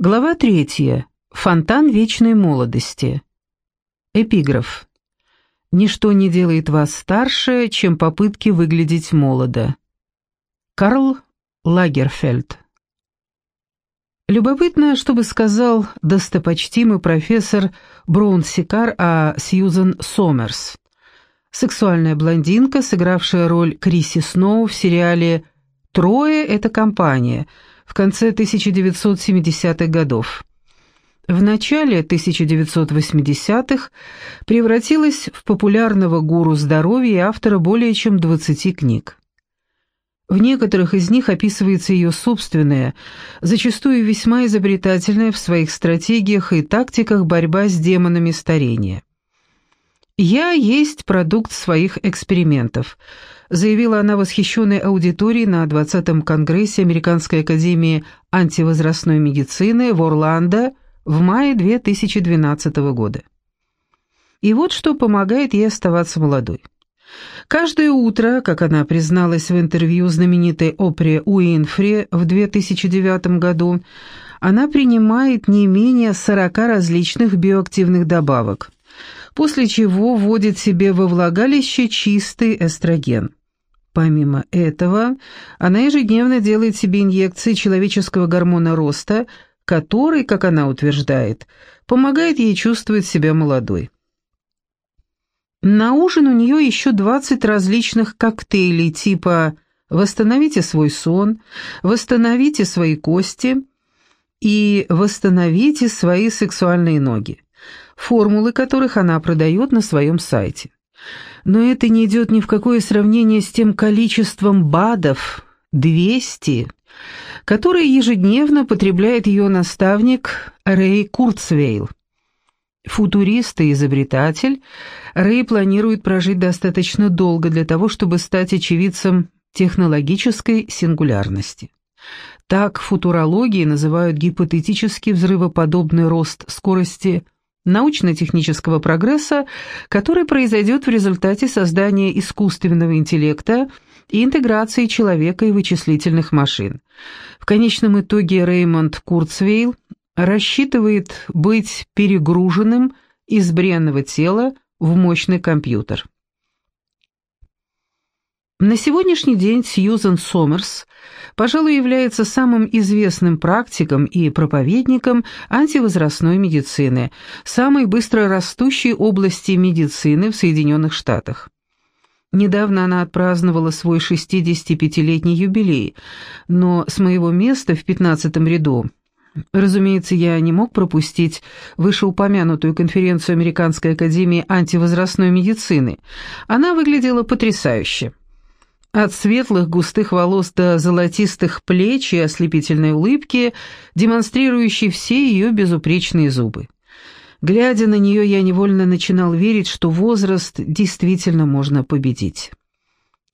Глава третья. Фонтан вечной молодости. Эпиграф. Ничто не делает вас старше, чем попытки выглядеть молодо. Карл Лагерфельд. Любопытно, что бы сказал достопочтимый профессор Браунсикар о Сьюзен Сомерс. Сексуальная блондинка, сыгравшая роль Криси Сноу в сериале «Трое» — это компания в конце 1970-х годов. В начале 1980-х превратилась в популярного гуру здоровья и автора более чем 20 книг. В некоторых из них описывается ее собственная, зачастую весьма изобретательная в своих стратегиях и тактиках борьба с демонами старения. «Я есть продукт своих экспериментов», заявила она восхищенной аудитории на 20-м Конгрессе Американской академии антивозрастной медицины в Орландо в мае 2012 года. И вот что помогает ей оставаться молодой. Каждое утро, как она призналась в интервью знаменитой Опре Уинфри в 2009 году, она принимает не менее 40 различных биоактивных добавок, после чего вводит себе во влагалище чистый эстроген. Помимо этого, она ежедневно делает себе инъекции человеческого гормона роста, который, как она утверждает, помогает ей чувствовать себя молодой. На ужин у нее еще 20 различных коктейлей типа «Восстановите свой сон», «Восстановите свои кости» и «Восстановите свои сексуальные ноги», формулы которых она продает на своем сайте. Но это не идет ни в какое сравнение с тем количеством БАДов, 200, которые ежедневно потребляет ее наставник Рэй Курцвейл. Футурист и изобретатель, Рэй планирует прожить достаточно долго для того, чтобы стать очевидцем технологической сингулярности. Так футурологии называют гипотетический взрывоподобный рост скорости научно-технического прогресса, который произойдет в результате создания искусственного интеллекта и интеграции человека и вычислительных машин. В конечном итоге Реймонд Курцвейл рассчитывает быть перегруженным из бренного тела в мощный компьютер. На сегодняшний день Сьюзен Сомерс, пожалуй, является самым известным практиком и проповедником антивозрастной медицины, самой быстро растущей области медицины в Соединенных Штатах. Недавно она отпраздновала свой 65-летний юбилей, но с моего места в 15-м ряду Разумеется, я не мог пропустить вышеупомянутую конференцию Американской академии антивозрастной медицины. Она выглядела потрясающе. От светлых густых волос до золотистых плеч и ослепительной улыбки, демонстрирующей все ее безупречные зубы. Глядя на нее, я невольно начинал верить, что возраст действительно можно победить.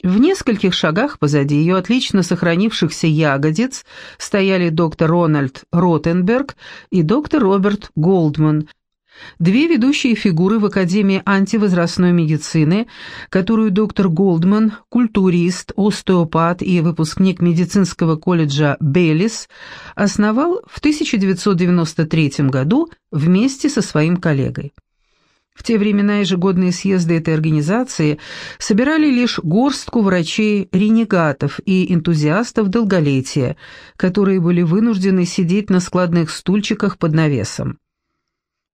В нескольких шагах позади ее отлично сохранившихся ягодиц стояли доктор Рональд Ротенберг и доктор Роберт Голдман, две ведущие фигуры в Академии антивозрастной медицины, которую доктор Голдман, культурист, остеопат и выпускник медицинского колледжа Беллис, основал в 1993 году вместе со своим коллегой. В те времена ежегодные съезды этой организации собирали лишь горстку врачей-ренегатов и энтузиастов долголетия, которые были вынуждены сидеть на складных стульчиках под навесом.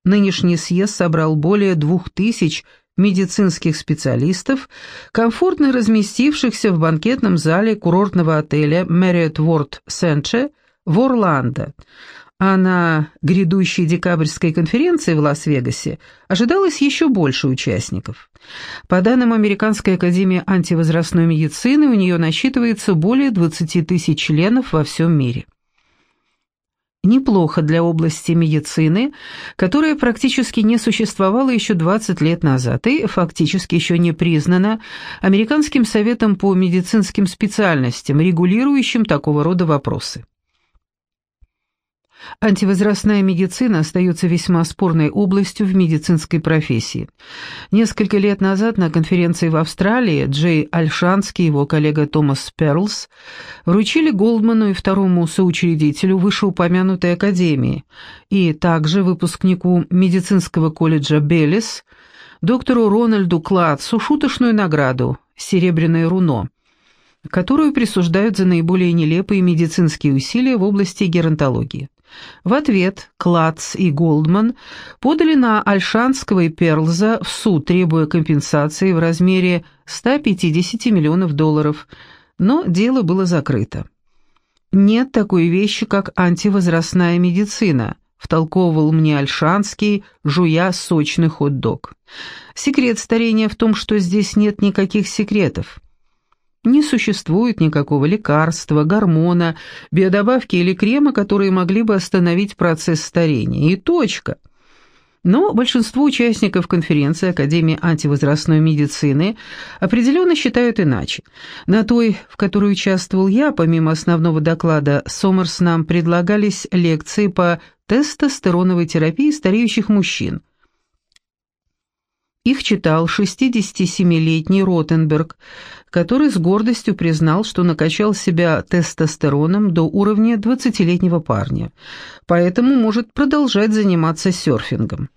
Нынешний съезд собрал более двух тысяч медицинских специалистов, комфортно разместившихся в банкетном зале курортного отеля Marriott World Centre в Орландо, а на грядущей декабрьской конференции в Лас-Вегасе ожидалось еще больше участников. По данным Американской академии антивозрастной медицины, у нее насчитывается более 20 тысяч членов во всем мире. Неплохо для области медицины, которая практически не существовала еще 20 лет назад и фактически еще не признана Американским советом по медицинским специальностям, регулирующим такого рода вопросы. Антивозрастная медицина остается весьма спорной областью в медицинской профессии. Несколько лет назад на конференции в Австралии Джей Альшанский и его коллега Томас Перлс вручили Голдману и второму соучредителю вышеупомянутой академии и также выпускнику медицинского колледжа Беллис, доктору Рональду Кладцу шуточную награду «Серебряное руно», которую присуждают за наиболее нелепые медицинские усилия в области геронтологии. В ответ Клац и Голдман подали на Альшанского и Перлза в суд, требуя компенсации в размере 150 миллионов долларов, но дело было закрыто. «Нет такой вещи, как антивозрастная медицина», втолковывал мне Альшанский, жуя сочный хот-дог. «Секрет старения в том, что здесь нет никаких секретов». Не существует никакого лекарства, гормона, биодобавки или крема, которые могли бы остановить процесс старения. И точка. Но большинство участников конференции Академии антивозрастной медицины определенно считают иначе. На той, в которой участвовал я, помимо основного доклада, Сомерс нам предлагались лекции по тестостероновой терапии стареющих мужчин – их читал 67-летний Ротенберг, который с гордостью признал, что накачал себя тестостероном до уровня 20-летнего парня, поэтому может продолжать заниматься серфингом.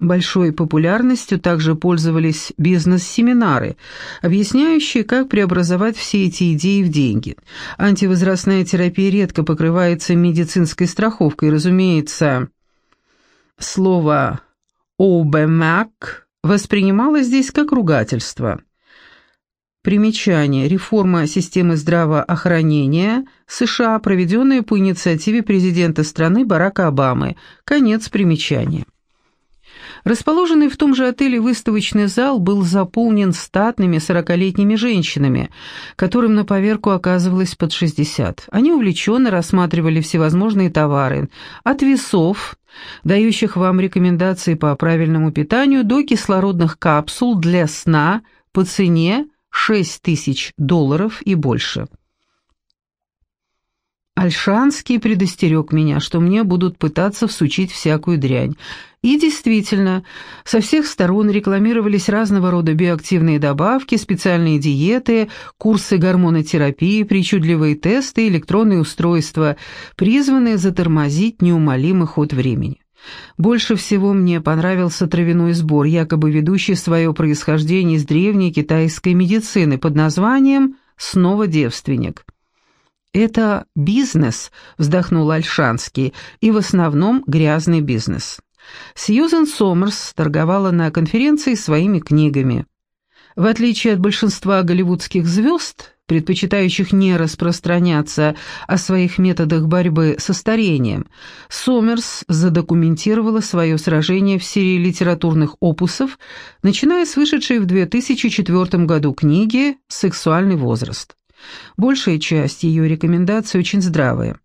Большой популярностью также пользовались бизнес-семинары, объясняющие, как преобразовать все эти идеи в деньги. Антивозрастная терапия редко покрывается медицинской страховкой, разумеется. Слово «обэмак» воспринималось здесь как ругательство. Примечание. Реформа системы здравоохранения США, проведенная по инициативе президента страны Барака Обамы. Конец примечания. Расположенный в том же отеле выставочный зал был заполнен статными сорокалетними женщинами, которым на поверку оказывалось под 60. Они увлеченно рассматривали всевозможные товары, от весов, дающих вам рекомендации по правильному питанию, до кислородных капсул для сна по цене 6 тысяч долларов и больше. Альшанский предостерег меня, что мне будут пытаться всучить всякую дрянь. И действительно, со всех сторон рекламировались разного рода биоактивные добавки, специальные диеты, курсы гормонотерапии, причудливые тесты, электронные устройства, призванные затормозить неумолимый ход времени. Больше всего мне понравился травяной сбор, якобы ведущий свое происхождение из древней китайской медицины под названием «снова девственник». «Это бизнес», — вздохнул Альшанский, — «и в основном грязный бизнес». Сьюзен Сомерс торговала на конференции своими книгами. В отличие от большинства голливудских звезд, предпочитающих не распространяться о своих методах борьбы со старением, Сомерс задокументировала свое сражение в серии литературных опусов, начиная с вышедшей в 2004 году книги «Сексуальный возраст». Большая часть ее рекомендаций очень здравая.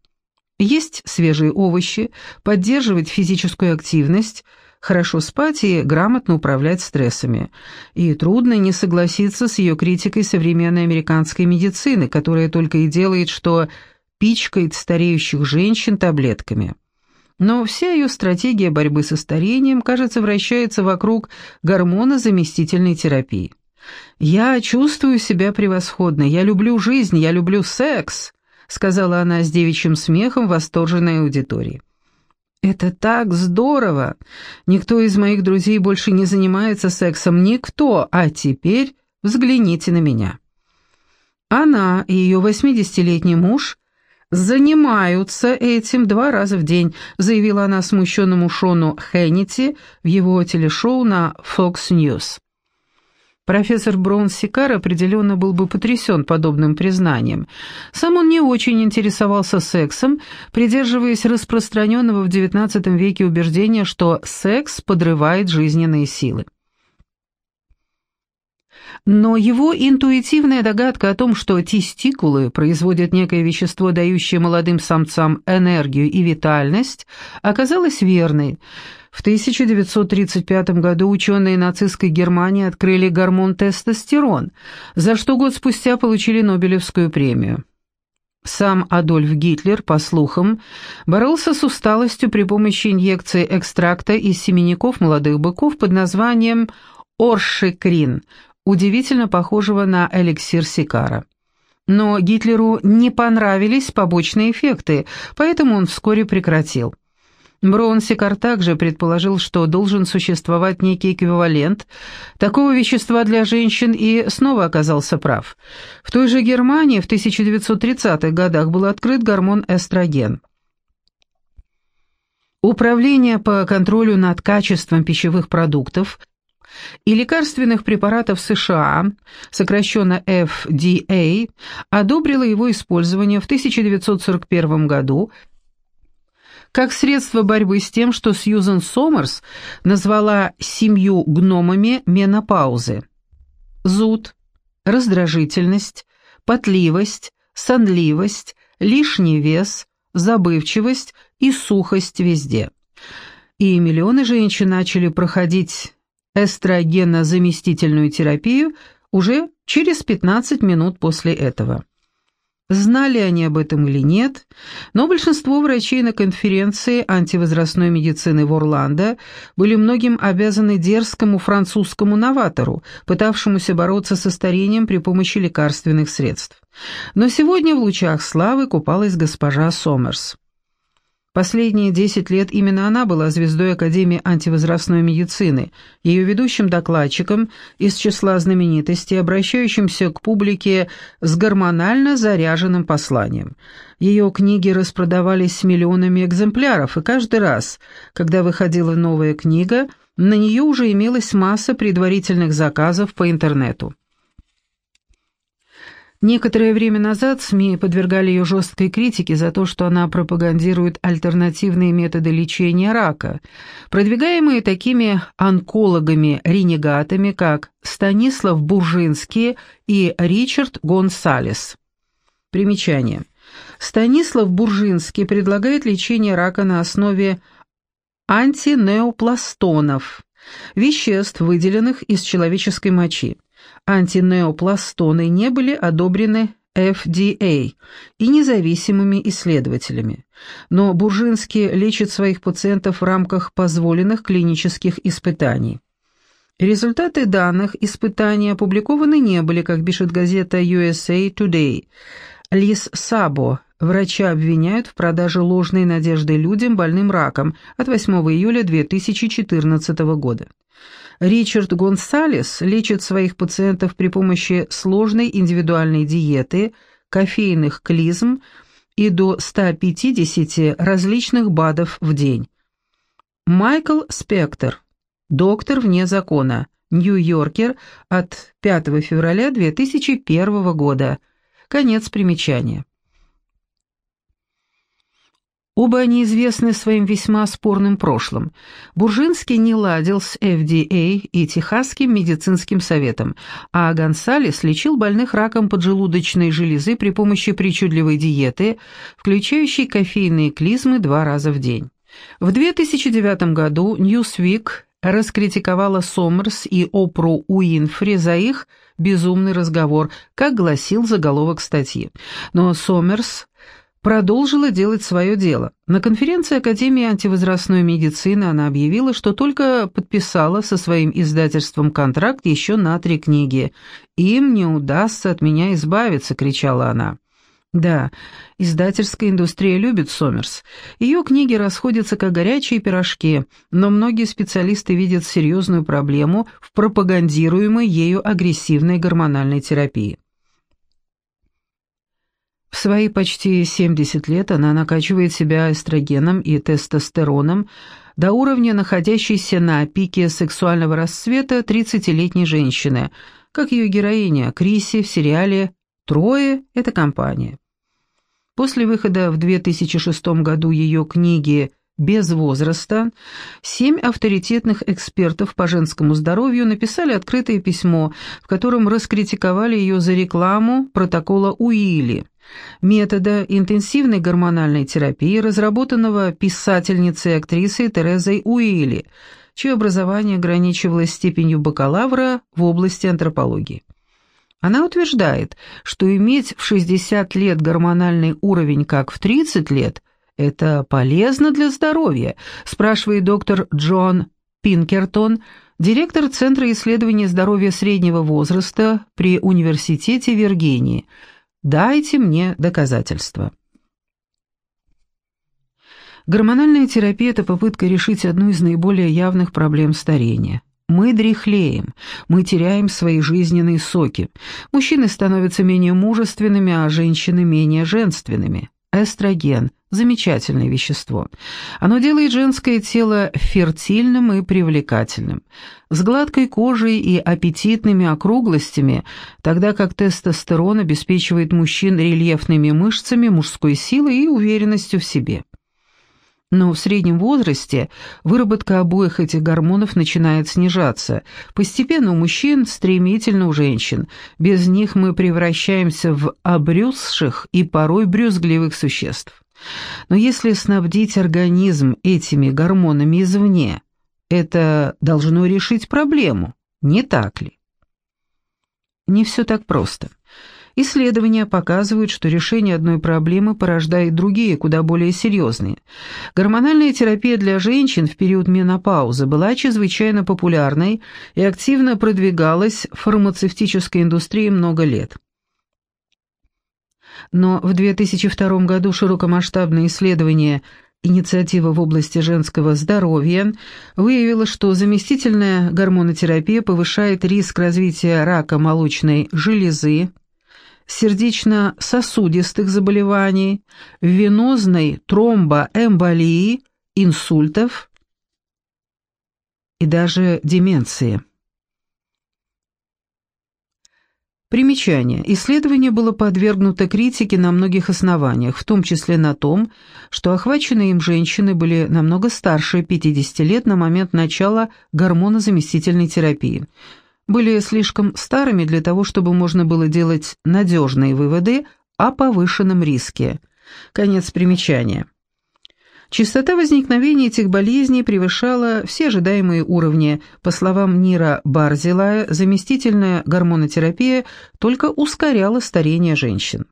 Есть свежие овощи, поддерживать физическую активность, хорошо спать и грамотно управлять стрессами. И трудно не согласиться с ее критикой современной американской медицины, которая только и делает, что пичкает стареющих женщин таблетками. Но вся ее стратегия борьбы со старением, кажется, вращается вокруг гормона заместительной терапии. «Я чувствую себя превосходно, я люблю жизнь, я люблю секс», сказала она с девичьим смехом восторженной аудитории. «Это так здорово! Никто из моих друзей больше не занимается сексом, никто, а теперь взгляните на меня». Она и ее восьмидесятилетний муж занимаются этим два раза в день, заявила она смущенному Шону Хеннити в его телешоу на Fox News. Профессор Браун Сикар определенно был бы потрясен подобным признанием. Сам он не очень интересовался сексом, придерживаясь распространенного в XIX веке убеждения, что секс подрывает жизненные силы. Но его интуитивная догадка о том, что тестикулы производят некое вещество, дающее молодым самцам энергию и витальность, оказалась верной – в 1935 году ученые нацистской Германии открыли гормон тестостерон, за что год спустя получили Нобелевскую премию. Сам Адольф Гитлер, по слухам, боролся с усталостью при помощи инъекции экстракта из семенников молодых быков под названием оршикрин, удивительно похожего на эликсир Сикара. Но Гитлеру не понравились побочные эффекты, поэтому он вскоре прекратил. Бронсикар также предположил, что должен существовать некий эквивалент такого вещества для женщин и снова оказался прав. В той же Германии в 1930-х годах был открыт гормон эстроген. Управление по контролю над качеством пищевых продуктов и лекарственных препаратов США, сокращенно FDA, одобрило его использование в 1941 году как средство борьбы с тем, что Сьюзен Сомерс назвала семью гномами менопаузы. Зуд, раздражительность, потливость, сонливость, лишний вес, забывчивость и сухость везде. И миллионы женщин начали проходить эстрогенозаместительную терапию уже через 15 минут после этого. Знали они об этом или нет, но большинство врачей на конференции антивозрастной медицины в Орландо были многим обязаны дерзкому французскому новатору, пытавшемуся бороться со старением при помощи лекарственных средств. Но сегодня в лучах славы купалась госпожа Сомерс. Последние 10 лет именно она была звездой Академии антивозрастной медицины, ее ведущим докладчиком из числа знаменитостей, обращающимся к публике с гормонально заряженным посланием. Ее книги распродавались миллионами экземпляров, и каждый раз, когда выходила новая книга, на нее уже имелась масса предварительных заказов по интернету. Некоторое время назад СМИ подвергали ее жесткой критике за то, что она пропагандирует альтернативные методы лечения рака, продвигаемые такими онкологами-ренегатами, как Станислав Буржинский и Ричард Гонсалес. Примечание. Станислав Буржинский предлагает лечение рака на основе антинеопластонов, веществ, выделенных из человеческой мочи антинеопластоны не были одобрены FDA и независимыми исследователями, но Буржинский лечит своих пациентов в рамках позволенных клинических испытаний. Результаты данных испытаний опубликованы не были, как пишет газета USA Today. Лис Сабо, врача обвиняют в продаже ложной надежды людям, больным раком, от 8 июля 2014 года. Ричард Гонсалес лечит своих пациентов при помощи сложной индивидуальной диеты, кофейных клизм и до 150 различных БАДов в день. Майкл Спектор, доктор вне закона, Нью-Йоркер от 5 февраля 2001 года. Конец примечания. Оба они известны своим весьма спорным прошлым. Буржинский не ладил с FDA и Техасским медицинским советом, а Гонсалес лечил больных раком поджелудочной железы при помощи причудливой диеты, включающей кофейные клизмы два раза в день. В 2009 году Newsweek раскритиковала Сомерс и Опру Уинфри за их «безумный разговор», как гласил заголовок статьи. Но Сомерс продолжила делать свое дело. На конференции Академии антивозрастной медицины она объявила, что только подписала со своим издательством контракт еще на три книги. «Им не удастся от меня избавиться», — кричала она. Да, издательская индустрия любит Сомерс. Ее книги расходятся как горячие пирожки, но многие специалисты видят серьезную проблему в пропагандируемой ею агрессивной гормональной терапии. В свои почти 70 лет она накачивает себя эстрогеном и тестостероном до уровня находящейся на пике сексуального расцвета 30-летней женщины, как ее героиня Криси в сериале «Трое – это компания». После выхода в 2006 году ее книги «Без возраста» семь авторитетных экспертов по женскому здоровью написали открытое письмо, в котором раскритиковали ее за рекламу протокола Уилли метода интенсивной гормональной терапии, разработанного писательницей и актрисой Терезой Уилли, чье образование ограничивалось степенью бакалавра в области антропологии. Она утверждает, что иметь в 60 лет гормональный уровень, как в 30 лет, это полезно для здоровья, спрашивает доктор Джон Пинкертон, директор Центра исследования здоровья среднего возраста при Университете Виргинии. Дайте мне доказательства. Гормональная терапия – это попытка решить одну из наиболее явных проблем старения. Мы дряхлеем, мы теряем свои жизненные соки. Мужчины становятся менее мужественными, а женщины менее женственными. Эстроген – замечательное вещество. Оно делает женское тело фертильным и привлекательным, с гладкой кожей и аппетитными округлостями, тогда как тестостерон обеспечивает мужчин рельефными мышцами, мужской силой и уверенностью в себе. Но в среднем возрасте выработка обоих этих гормонов начинает снижаться. Постепенно у мужчин, стремительно у женщин. Без них мы превращаемся в обрюзших и порой брюзгливых существ. Но если снабдить организм этими гормонами извне, это должно решить проблему, не так ли? Не все так просто. Исследования показывают, что решение одной проблемы порождает другие, куда более серьезные. Гормональная терапия для женщин в период менопаузы была чрезвычайно популярной и активно продвигалась в фармацевтической индустрии много лет. Но в 2002 году широкомасштабное исследование Инициатива в области женского здоровья выявила, что заместительная гормонотерапия повышает риск развития рака молочной железы, сердечно-сосудистых заболеваний, венозной тромбоэмболии, инсультов и даже деменции. Примечание. Исследование было подвергнуто критике на многих основаниях, в том числе на том, что охваченные им женщины были намного старше 50 лет на момент начала гормонозаместительной терапии – были слишком старыми для того, чтобы можно было делать надежные выводы о повышенном риске. Конец примечания. Частота возникновения этих болезней превышала все ожидаемые уровни. По словам Нира Барзилая, заместительная гормонотерапия только ускоряла старение женщин.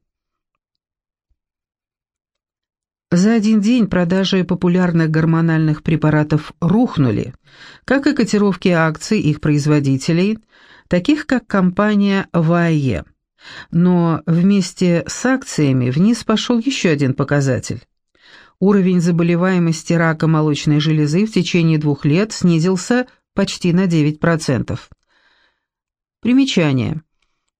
За один день продажи популярных гормональных препаратов рухнули, как и котировки акций их производителей, таких как компания ВАЕ. Но вместе с акциями вниз пошел еще один показатель. Уровень заболеваемости рака молочной железы в течение двух лет снизился почти на 9%. Примечание.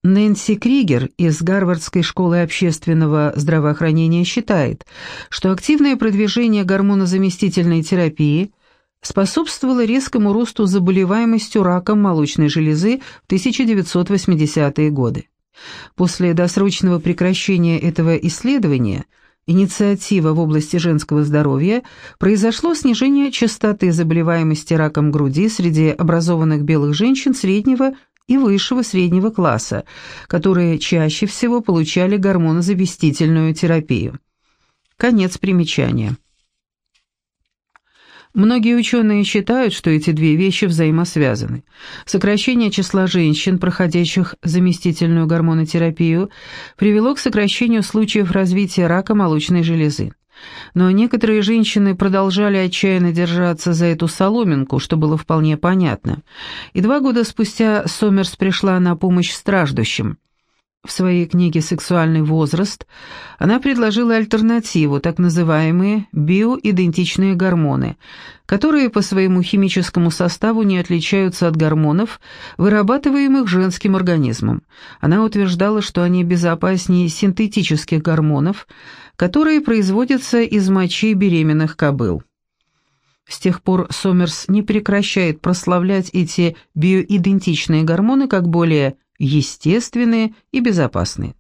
Нэнси Кригер из Гарвардской школы общественного здравоохранения считает, что активное продвижение гормонозаместительной терапии способствовало резкому росту заболеваемости раком молочной железы в 1980-е годы. После досрочного прекращения этого исследования инициатива в области женского здоровья произошло снижение частоты заболеваемости раком груди среди образованных белых женщин среднего и высшего среднего класса, которые чаще всего получали гормонозавестительную терапию. Конец примечания. Многие ученые считают, что эти две вещи взаимосвязаны. Сокращение числа женщин, проходящих заместительную гормонотерапию, привело к сокращению случаев развития рака молочной железы. Но некоторые женщины продолжали отчаянно держаться за эту соломинку, что было вполне понятно. И два года спустя Сомерс пришла на помощь страждущим. В своей книге «Сексуальный возраст» она предложила альтернативу, так называемые биоидентичные гормоны, которые по своему химическому составу не отличаются от гормонов, вырабатываемых женским организмом. Она утверждала, что они безопаснее синтетических гормонов, которые производятся из мочи беременных кобыл. С тех пор Сомерс не прекращает прославлять эти биоидентичные гормоны как более естественные и безопасные.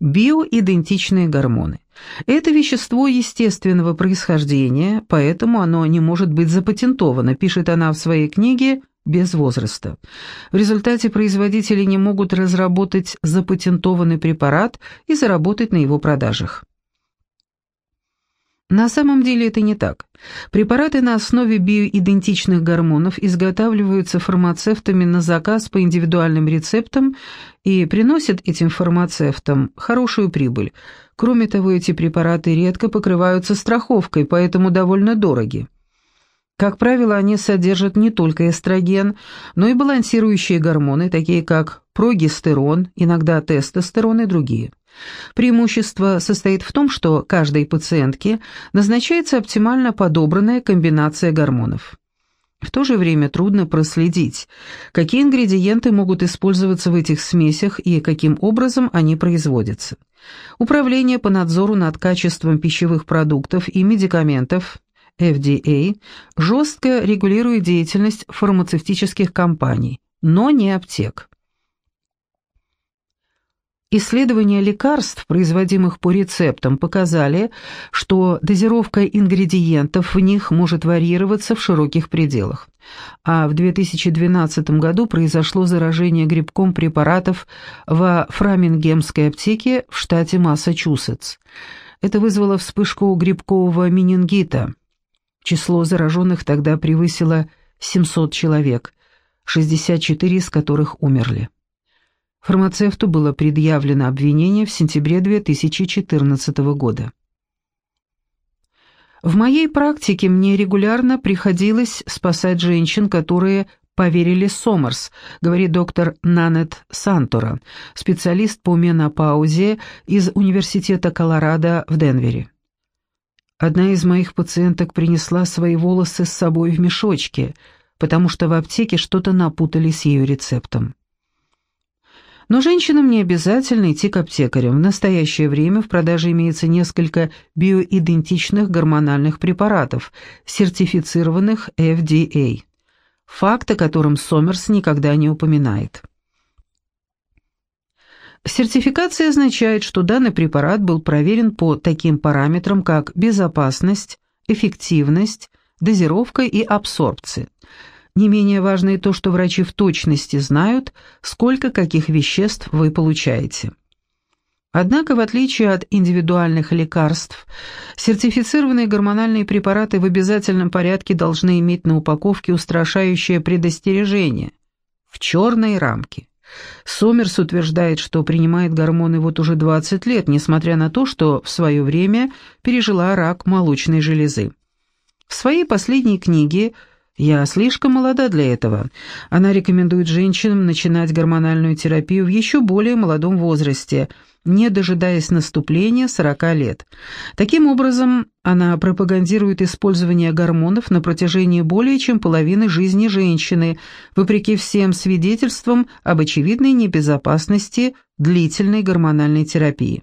Биоидентичные гормоны. Это вещество естественного происхождения, поэтому оно не может быть запатентовано, пишет она в своей книге «Без возраста». В результате производители не могут разработать запатентованный препарат и заработать на его продажах. На самом деле это не так. Препараты на основе биоидентичных гормонов изготавливаются фармацевтами на заказ по индивидуальным рецептам и приносят этим фармацевтам хорошую прибыль. Кроме того, эти препараты редко покрываются страховкой, поэтому довольно дороги. Как правило, они содержат не только эстроген, но и балансирующие гормоны, такие как прогестерон, иногда тестостерон и другие. Преимущество состоит в том, что каждой пациентке назначается оптимально подобранная комбинация гормонов. В то же время трудно проследить, какие ингредиенты могут использоваться в этих смесях и каким образом они производятся. Управление по надзору над качеством пищевых продуктов и медикаментов FDA жестко регулирует деятельность фармацевтических компаний, но не аптек. Исследования лекарств, производимых по рецептам, показали, что дозировка ингредиентов в них может варьироваться в широких пределах. А в 2012 году произошло заражение грибком препаратов во Фрамингемской аптеке в штате Массачусетс. Это вызвало вспышку грибкового менингита. Число зараженных тогда превысило 700 человек, 64 из которых умерли. Фармацевту было предъявлено обвинение в сентябре 2014 года. В моей практике мне регулярно приходилось спасать женщин, которые поверили Сомерс, говорит доктор Нанет Сантора, специалист по менопаузе из Университета Колорадо в Денвере. Одна из моих пациенток принесла свои волосы с собой в мешочке, потому что в аптеке что-то напутали с ее рецептом. Но женщинам не обязательно идти к аптекарям. В настоящее время в продаже имеется несколько биоидентичных гормональных препаратов, сертифицированных FDA. Факт, о котором Сомерс никогда не упоминает. Сертификация означает, что данный препарат был проверен по таким параметрам, как безопасность, эффективность, дозировка и абсорбция. Не менее важно и то, что врачи в точности знают, сколько каких веществ вы получаете. Однако, в отличие от индивидуальных лекарств, сертифицированные гормональные препараты в обязательном порядке должны иметь на упаковке устрашающее предостережение в черной рамке. Сомерс утверждает, что принимает гормоны вот уже 20 лет, несмотря на то, что в свое время пережила рак молочной железы. В своей последней книге я слишком молода для этого. Она рекомендует женщинам начинать гормональную терапию в еще более молодом возрасте, не дожидаясь наступления 40 лет. Таким образом, она пропагандирует использование гормонов на протяжении более чем половины жизни женщины, вопреки всем свидетельствам об очевидной небезопасности длительной гормональной терапии.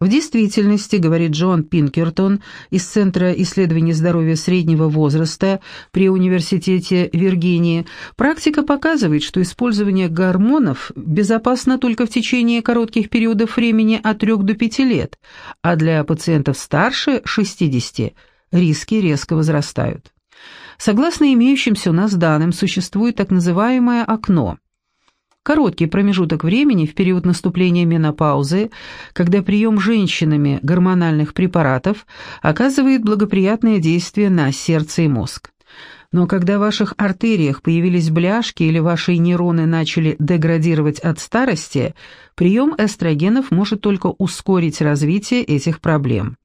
В действительности, говорит Джон Пинкертон из Центра исследований здоровья среднего возраста при Университете Виргинии, практика показывает, что использование гормонов безопасно только в течение коротких периодов времени от 3 до 5 лет, а для пациентов старше 60 риски резко возрастают. Согласно имеющимся у нас данным, существует так называемое окно – Короткий промежуток времени в период наступления менопаузы, когда прием женщинами гормональных препаратов оказывает благоприятное действие на сердце и мозг. Но когда в ваших артериях появились бляшки или ваши нейроны начали деградировать от старости, прием эстрогенов может только ускорить развитие этих проблем.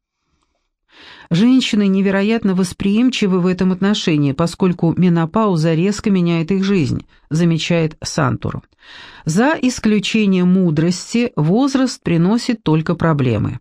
Женщины невероятно восприимчивы в этом отношении, поскольку менопауза резко меняет их жизнь, замечает Сантур. За исключением мудрости, возраст приносит только проблемы.